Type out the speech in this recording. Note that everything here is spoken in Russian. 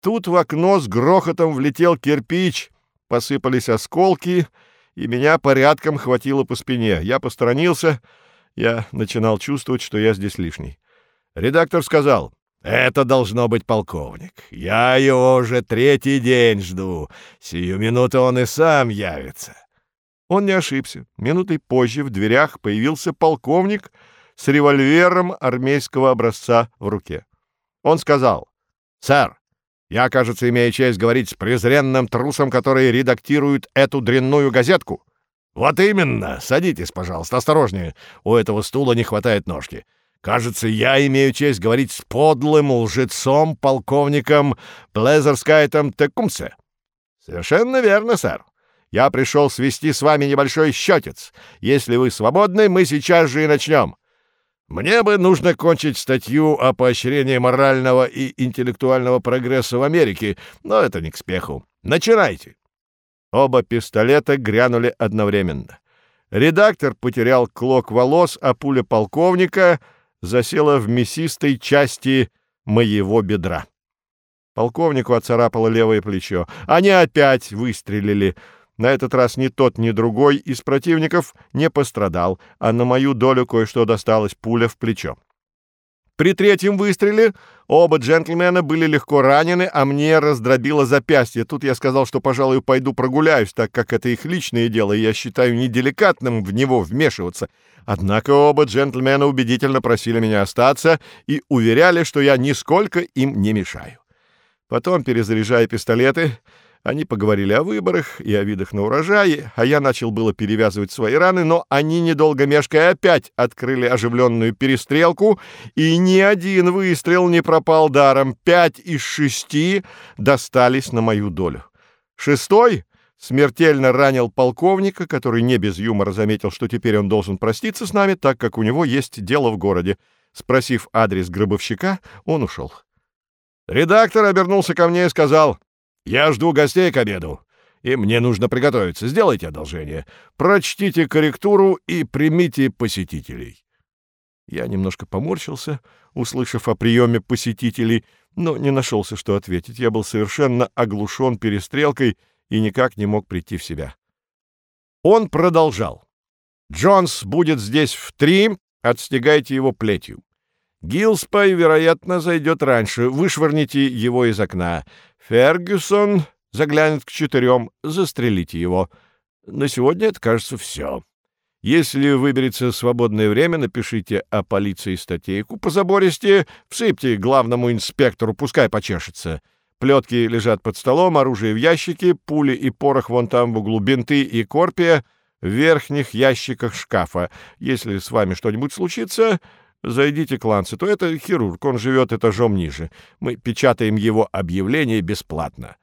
Тут в окно с грохотом влетел кирпич, посыпались осколки, и меня порядком хватило по спине. Я посторонился, я начинал чувствовать, что я здесь лишний. Редактор сказал, «Это должно быть полковник. Я его уже третий день жду. Сию минуту он и сам явится». Он не ошибся. Минутой позже в дверях появился полковник с револьвером армейского образца в руке. Он сказал, «Сэр, я, кажется, имею честь говорить с презренным трусом, который редактирует эту дрянную газетку». «Вот именно! Садитесь, пожалуйста, осторожнее. У этого стула не хватает ножки. Кажется, я имею честь говорить с подлым лжецом, полковником Плезерскайтом Текумсе». «Совершенно верно, сэр. Я пришел свести с вами небольшой счетец. Если вы свободны, мы сейчас же и начнем. Мне бы нужно кончить статью о поощрении морального и интеллектуального прогресса в Америке, но это не к спеху. Начинайте!» Оба пистолета грянули одновременно. Редактор потерял клок волос, а пуля полковника засела в мясистой части моего бедра. Полковнику оцарапало левое плечо. Они опять выстрелили — на этот раз ни тот, ни другой из противников не пострадал, а на мою долю кое-что досталось пуля в плечо. При третьем выстреле оба джентльмена были легко ранены, а мне раздробило запястье. Тут я сказал, что, пожалуй, пойду прогуляюсь, так как это их личное дело, и я считаю неделикатным в него вмешиваться. Однако оба джентльмена убедительно просили меня остаться и уверяли, что я нисколько им не мешаю. Потом, перезаряжая пистолеты, они поговорили о выборах и о видах на урожай, а я начал было перевязывать свои раны, но они, недолго мешкая, опять открыли оживленную перестрелку, и ни один выстрел не пропал даром. Пять из шести достались на мою долю. Шестой смертельно ранил полковника, который не без юмора заметил, что теперь он должен проститься с нами, так как у него есть дело в городе. Спросив адрес гробовщика, он ушел. Редактор обернулся ко мне и сказал... Я жду гостей к обеду, и мне нужно приготовиться. Сделайте одолжение. Прочтите корректуру и примите посетителей». Я немножко поморщился, услышав о приеме посетителей, но не нашелся, что ответить. Я был совершенно оглушен перестрелкой и никак не мог прийти в себя. Он продолжал. «Джонс будет здесь в три, отстегайте его плетью. Гилспай, вероятно, зайдет раньше. Вышвырните его из окна. Фергюсон заглянет к четырем. Застрелите его. На сегодня это, кажется, все. Если выберется свободное время, напишите о полиции статейку по забористе, всыпьте главному инспектору, пускай почешется. Плетки лежат под столом, оружие в ящике, пули и порох вон там в углу, бинты и корпия в верхних ящиках шкафа. Если с вами что-нибудь случится, Зайдите к Ланцету, это хирург, он живет этажом ниже. Мы печатаем его объявление бесплатно.